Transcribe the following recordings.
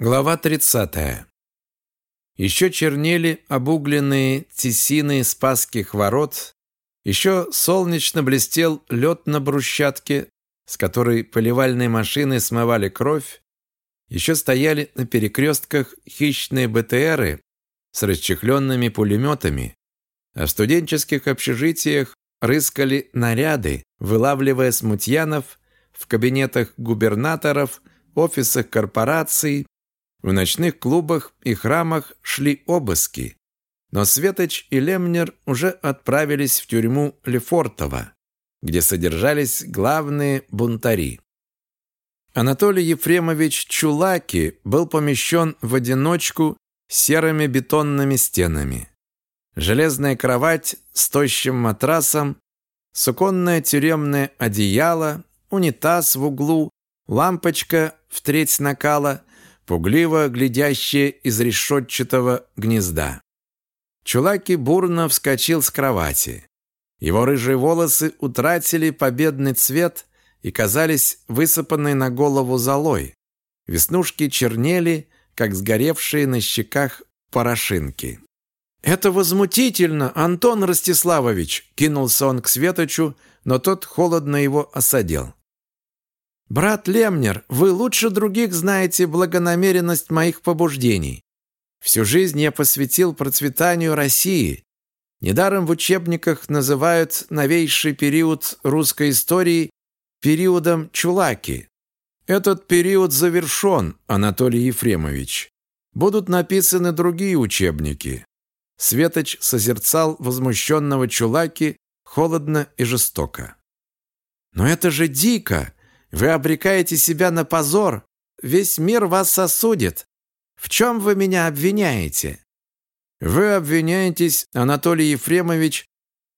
Глава 30. Еще чернели обугленные тесины Спасских ворот, еще солнечно блестел лед на брусчатке, с которой поливальные машины смывали кровь, еще стояли на перекрестках хищные БТРы с расчехленными пулеметами, а в студенческих общежитиях рыскали наряды, вылавливая смутьянов в кабинетах губернаторов, офисах корпораций, в ночных клубах и храмах шли обыски, но Светоч и Лемнер уже отправились в тюрьму Лефортово, где содержались главные бунтари. Анатолий Ефремович Чулаки был помещен в одиночку серыми бетонными стенами. Железная кровать с тощим матрасом, суконное тюремное одеяло, унитаз в углу, лампочка в треть накала – пугливо глядящее из решетчатого гнезда. Чулаки бурно вскочил с кровати. Его рыжие волосы утратили победный цвет и казались высыпанной на голову золой. Веснушки чернели, как сгоревшие на щеках порошинки. «Это возмутительно, Антон Ростиславович!» кинулся он к Светочу, но тот холодно его осадил. «Брат Лемнер, вы лучше других знаете благонамеренность моих побуждений. Всю жизнь я посвятил процветанию России. Недаром в учебниках называют новейший период русской истории периодом Чулаки. Этот период завершен, Анатолий Ефремович. Будут написаны другие учебники. Светоч созерцал возмущенного Чулаки холодно и жестоко. «Но это же дико! Вы обрекаете себя на позор. Весь мир вас осудит. В чем вы меня обвиняете? Вы обвиняетесь, Анатолий Ефремович,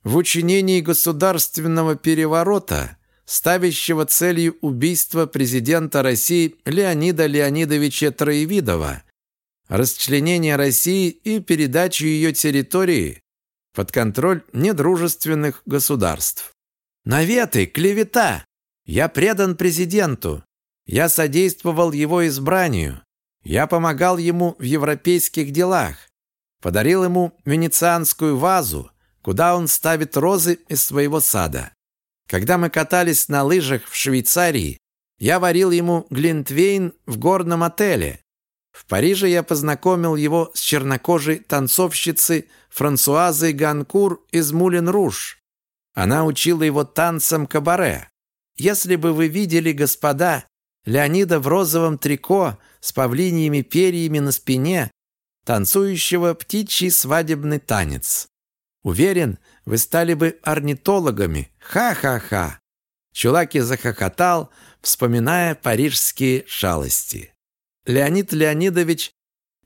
в учинении государственного переворота, ставящего целью убийства президента России Леонида Леонидовича Троевидова, расчленение России и передачу ее территории под контроль недружественных государств. Наветы, клевета, я предан президенту. Я содействовал его избранию. Я помогал ему в европейских делах. Подарил ему венецианскую вазу, куда он ставит розы из своего сада. Когда мы катались на лыжах в Швейцарии, я варил ему глинтвейн в горном отеле. В Париже я познакомил его с чернокожей танцовщицей Франсуазой Ганкур из Мулен-Руж. Она учила его танцам кабаре. Если бы вы видели, господа, Леонида в розовом трико с павлиньими перьями на спине, танцующего птичий свадебный танец. Уверен, вы стали бы орнитологами. Ха-ха-ха!» Чулаки захохотал, вспоминая парижские шалости. Леонид Леонидович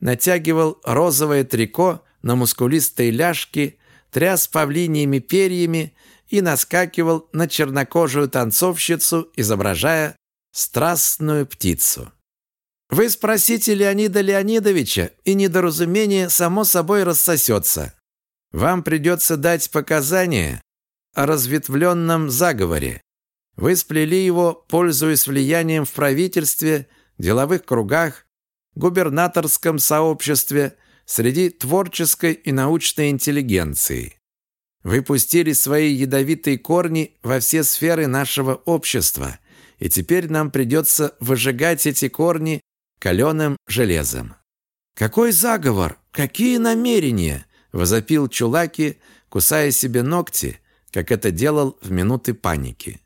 натягивал розовое трико на мускулистой ляжки, тряс павлиньими перьями и наскакивал на чернокожую танцовщицу, изображая страстную птицу. Вы спросите Леонида Леонидовича, и недоразумение само собой рассосется. Вам придется дать показания о разветвленном заговоре. Вы сплели его, пользуясь влиянием в правительстве, деловых кругах, губернаторском сообществе, среди творческой и научной интеллигенции. Вы пустили свои ядовитые корни во все сферы нашего общества, и теперь нам придется выжигать эти корни каленым железом». «Какой заговор? Какие намерения?» – возопил Чулаки, кусая себе ногти, как это делал в минуты паники.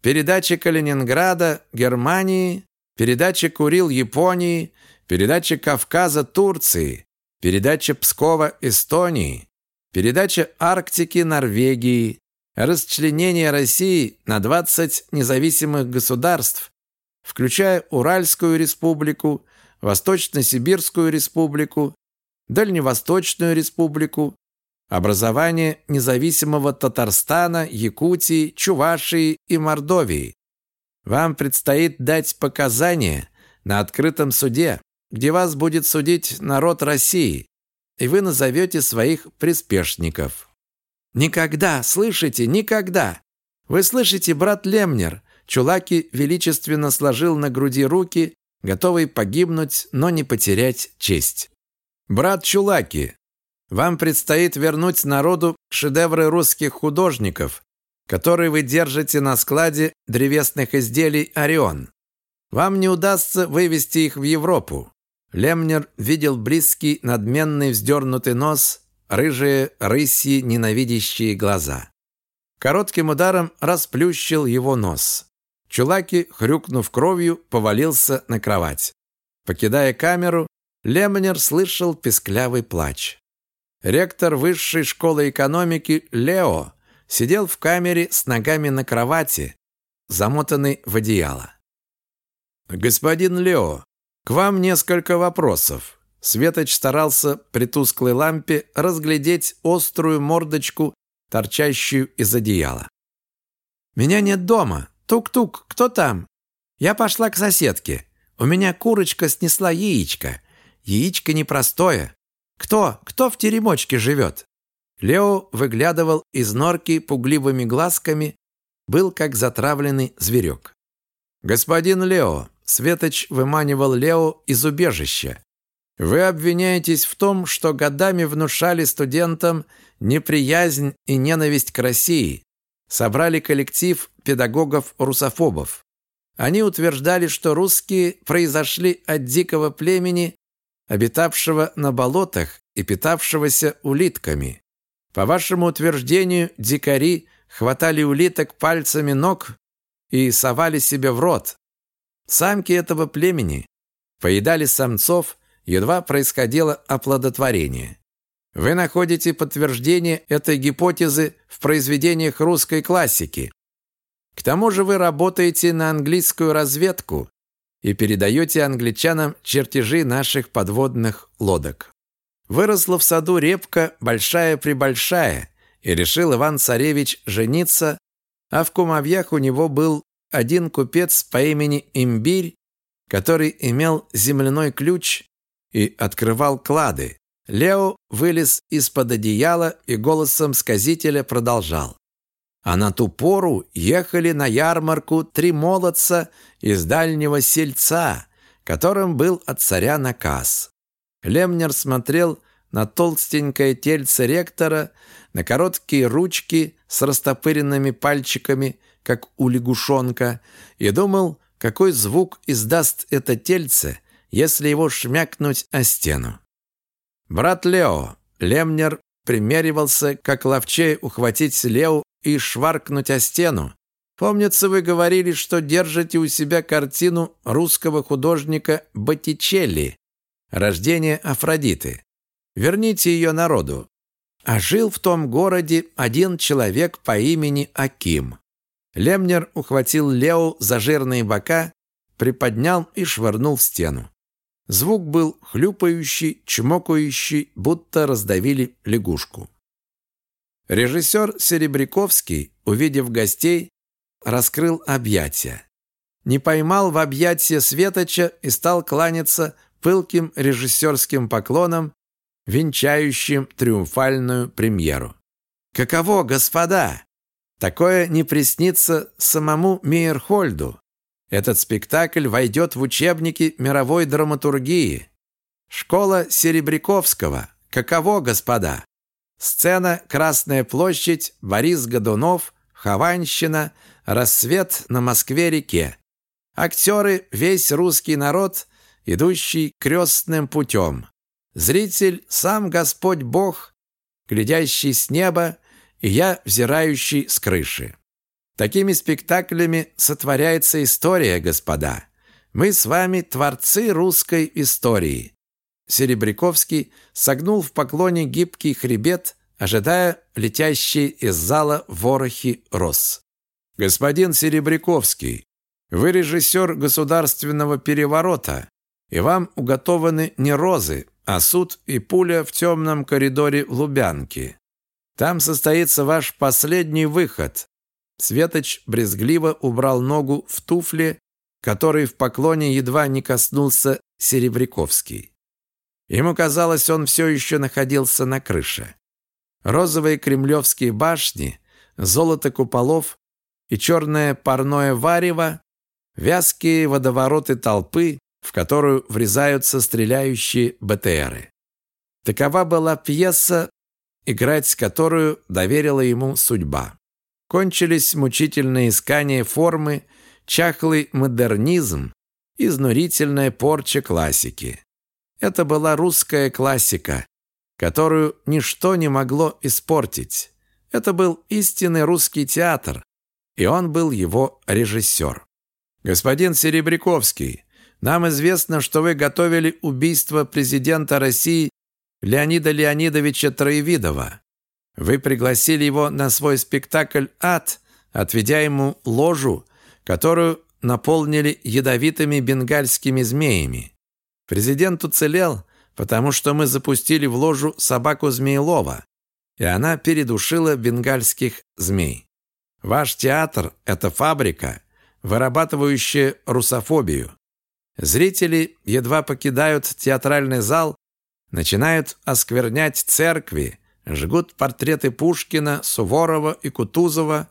Передача Калининграда Германии, передача Курил Японии, передача Кавказа Турции, передача Пскова Эстонии, передача Арктики Норвегии, расчленение России на 20 независимых государств, включая Уральскую республику, Восточно-Сибирскую республику, Дальневосточную республику, образование независимого Татарстана, Якутии, Чувашии и Мордовии. Вам предстоит дать показания на открытом суде, где вас будет судить народ России, и вы назовете своих приспешников. Никогда, слышите, никогда. Вы слышите, брат Лемнер? Чулаки величественно сложил на груди руки, готовый погибнуть, но не потерять честь. «Брат Чулаки, вам предстоит вернуть народу шедевры русских художников, которые вы держите на складе древесных изделий «Орион». Вам не удастся вывести их в Европу. Лемнер видел близкий, надменный, вздернутый нос, рыжие, рысьи, ненавидящие глаза. Коротким ударом расплющил его нос. Чулаки, хрюкнув кровью, повалился на кровать. Покидая камеру, Лемнер слышал песклявый плач. Ректор высшей школы экономики Лео сидел в камере с ногами на кровати, замотанный в одеяло. «Господин Лео, к вам несколько вопросов». Светоч старался при тусклой лампе разглядеть острую мордочку, торчащую из одеяла. «Меня нет дома. Тук-тук, кто там?» «Я пошла к соседке. У меня курочка снесла яичко. Яичко непростое. Кто, кто в теремочке живет?» Лео выглядывал из норки пугливыми глазками, был как затравленный зверек. «Господин Лео, Светоч выманивал Лео из убежища. Вы обвиняетесь в том, что годами внушали студентам неприязнь и ненависть к России. Собрали коллектив педагогов-русофобов. Они утверждали, что русские произошли от дикого племени, обитавшего на болотах и питавшегося улитками. По вашему утверждению, дикари хватали улиток пальцами ног и совали себе в рот, Самки этого племени поедали самцов, едва происходило оплодотворение. Вы находите подтверждение этой гипотезы в произведениях русской классики. К тому же вы работаете на английскую разведку и передаете англичанам чертежи наших подводных лодок. Выросла в саду репка большая-пребольшая, и решил Иван-царевич жениться, а в кумовьях у него был один купец по имени Имбирь, который имел земляной ключ и открывал клады. Лео вылез из-под одеяла и голосом сказителя продолжал. А на ту пору ехали на ярмарку три молодца из дальнего сельца, которым был от царя наказ. Лемнер смотрел на толстенькое тельце ректора, на короткие ручки с растопыренными пальчиками как у лягушонка, и думал, какой звук издаст это тельце, если его шмякнуть о стену. Брат Лео, Лемнер примеривался, как ловчей ухватить Лео и шваркнуть о стену. Помнится, вы говорили, что держите у себя картину русского художника Боттичелли «Рождение Афродиты». Верните ее народу. А жил в том городе один человек по имени Аким. Лемнер ухватил Лео за жирные бока, приподнял и швырнул в стену. Звук был хлюпающий, чмокающий, будто раздавили лягушку. Режиссер Серебряковский, увидев гостей, раскрыл объятия. Не поймал в объятия Светоча и стал кланяться пылким режиссерским поклоном, венчающим триумфальную премьеру. «Каково, господа? Такое не приснится самому Мейерхольду. Этот спектакль войдет в учебники мировой драматургии. Школа Серебряковского. Каково, господа? Сцена «Красная площадь», Борис Годунов, Хованщина, рассвет на Москве-реке. Актеры – весь русский народ, идущий крестным путем. Зритель – сам Господь Бог, глядящий с неба и я, взирающий с крыши. Такими спектаклями сотворяется история, господа. Мы с вами творцы русской истории. Серебряковский согнул в поклоне гибкий хребет, ожидая летящие из зала ворохи роз. «Господин Серебряковский, вы режиссер государственного переворота, и вам уготованы не розы, а суд и пуля в темном коридоре Лубянки. Там состоится ваш последний выход. Светоч брезгливо убрал ногу в туфле, который в поклоне едва не коснулся Серебряковский. Ему казалось, он все еще находился на крыше. Розовые кремлевские башни, золото куполов и черное парное варево, вязкие водовороты толпы, в которую врезаются стреляющие БТРы. Такова была пьеса, играть с которую доверила ему судьба. Кончились мучительные искания формы, чахлый модернизм, изнурительная порча классики. Это была русская классика, которую ничто не могло испортить. Это был истинный русский театр, и он был его режиссер. «Господин Серебряковский, нам известно, что вы готовили убийство президента России Леонида Леонидовича Троевидова. Вы пригласили его на свой спектакль «Ад», отведя ему ложу, которую наполнили ядовитыми бенгальскими змеями. Президент уцелел, потому что мы запустили в ложу собаку Змеелова, и она передушила бенгальских змей. Ваш театр – это фабрика, вырабатывающая русофобию. Зрители едва покидают театральный зал, начинают осквернять церкви, жгут портреты Пушкина, Суворова и Кутузова,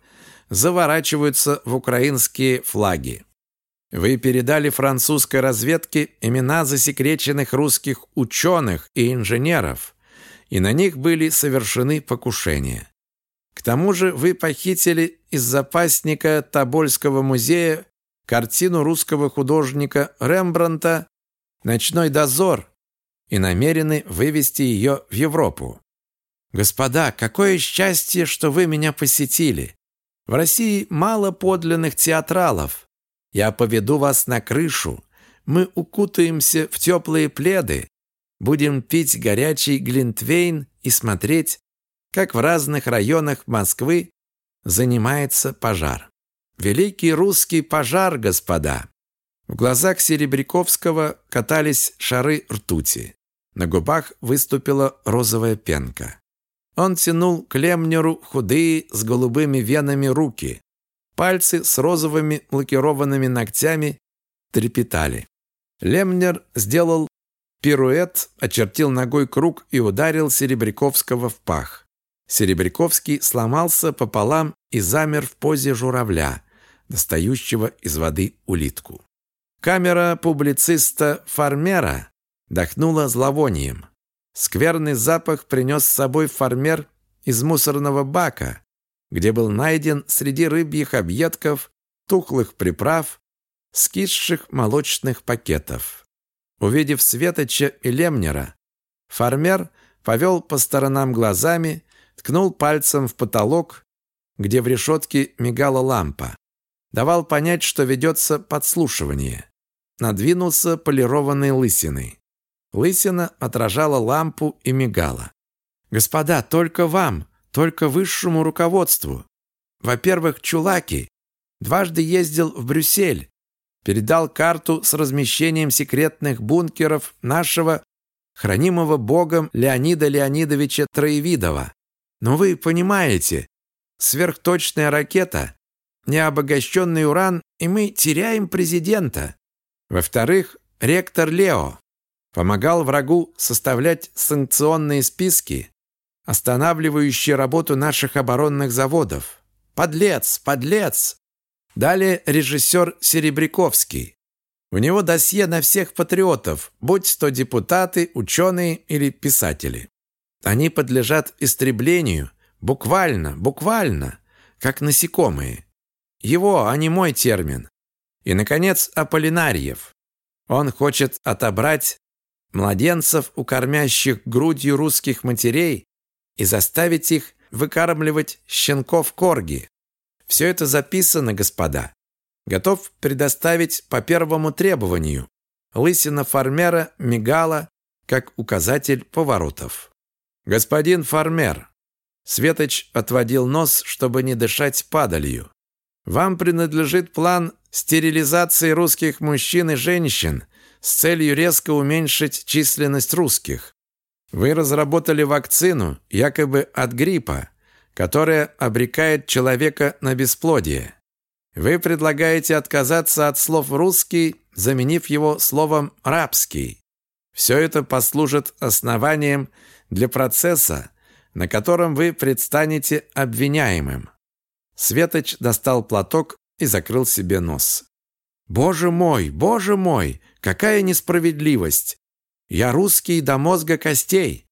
заворачиваются в украинские флаги. Вы передали французской разведке имена засекреченных русских ученых и инженеров, и на них были совершены покушения. К тому же вы похитили из запасника Тобольского музея картину русского художника Рембранта «Ночной дозор» и намерены вывести ее в Европу. Господа, какое счастье, что вы меня посетили. В России мало подлинных театралов. Я поведу вас на крышу. Мы укутаемся в теплые пледы, будем пить горячий глинтвейн и смотреть, как в разных районах Москвы занимается пожар. Великий русский пожар, господа. В глазах Серебряковского катались шары ртути. На губах выступила розовая пенка. Он тянул к Лемнеру худые с голубыми венами руки. Пальцы с розовыми лакированными ногтями трепетали. Лемнер сделал пируэт, очертил ногой круг и ударил Серебряковского в пах. Серебряковский сломался пополам и замер в позе журавля, достающего из воды улитку. Камера публициста Фармера дохнула зловонием. Скверный запах принес с собой фармер из мусорного бака, где был найден среди рыбьих объедков, тухлых приправ, скисших молочных пакетов. Увидев Светоча и Лемнера, фармер повел по сторонам глазами, ткнул пальцем в потолок, где в решетке мигала лампа. Давал понять, что ведется подслушивание. Надвинулся полированной лысиной. Лысина отражала лампу и мигала. «Господа, только вам, только высшему руководству. Во-первых, Чулаки дважды ездил в Брюссель, передал карту с размещением секретных бункеров нашего хранимого богом Леонида Леонидовича Троевидова. Но вы понимаете, сверхточная ракета, необогащенный уран, и мы теряем президента. Во-вторых, ректор Лео помогал врагу составлять санкционные списки, останавливающие работу наших оборонных заводов. Подлец, подлец! Далее режиссер Серебряковский. У него досье на всех патриотов, будь то депутаты, ученые или писатели. Они подлежат истреблению, буквально, буквально, как насекомые. Его, а не мой термин. И, наконец, Аполлинариев. Он хочет отобрать младенцев, укормящих грудью русских матерей, и заставить их выкармливать щенков корги. Все это записано, господа. Готов предоставить по первому требованию. Лысина фармера мигала, как указатель поворотов. Господин фармер, Светоч отводил нос, чтобы не дышать падалью. Вам принадлежит план стерилизации русских мужчин и женщин с целью резко уменьшить численность русских. Вы разработали вакцину, якобы от гриппа, которая обрекает человека на бесплодие. Вы предлагаете отказаться от слов «русский», заменив его словом «рабский». Все это послужит основанием для процесса, на котором вы предстанете обвиняемым. Светоч достал платок и закрыл себе нос. Боже мой, боже мой, какая несправедливость! Я русский до мозга костей.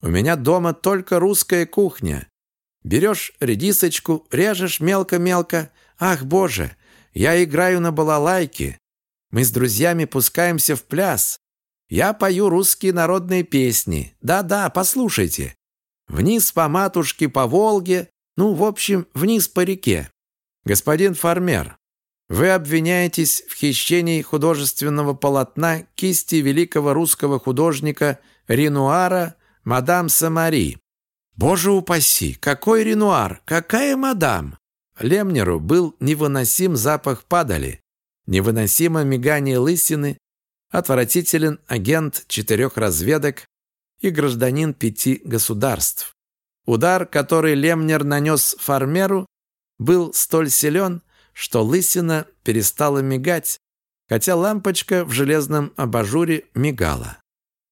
У меня дома только русская кухня. Берешь редисочку, режешь мелко-мелко. Ах, боже, я играю на балалайке. Мы с друзьями пускаемся в пляс. Я пою русские народные песни. Да-да, послушайте. Вниз по матушке, по Волге, ну, в общем, вниз по реке. Господин фармер, вы обвиняетесь в хищении художественного полотна кисти великого русского художника Ренуара мадам Самари. Боже упаси, какой Ренуар, какая мадам! Лемнеру был невыносим запах падали, невыносимо мигание лысины, отвратителен агент четырех разведок и гражданин пяти государств. Удар, который Лемнер нанес фармеру, был столь силен, что лысина перестала мигать, хотя лампочка в железном абажуре мигала.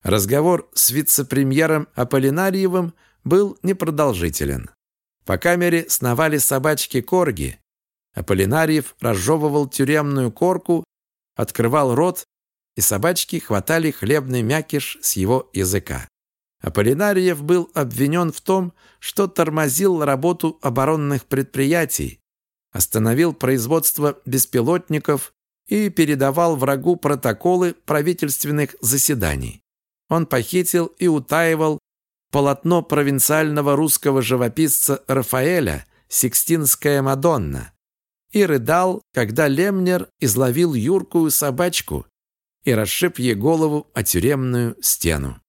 Разговор с вице-премьером Аполлинариевым был непродолжителен. По камере сновали собачки-корги. Аполлинариев разжевывал тюремную корку, открывал рот, и собачки хватали хлебный мякиш с его языка. Аполлинариев был обвинен в том, что тормозил работу оборонных предприятий, остановил производство беспилотников и передавал врагу протоколы правительственных заседаний. Он похитил и утаивал полотно провинциального русского живописца Рафаэля «Сикстинская Мадонна» и рыдал, когда Лемнер изловил юркую собачку и расшиб ей голову о тюремную стену.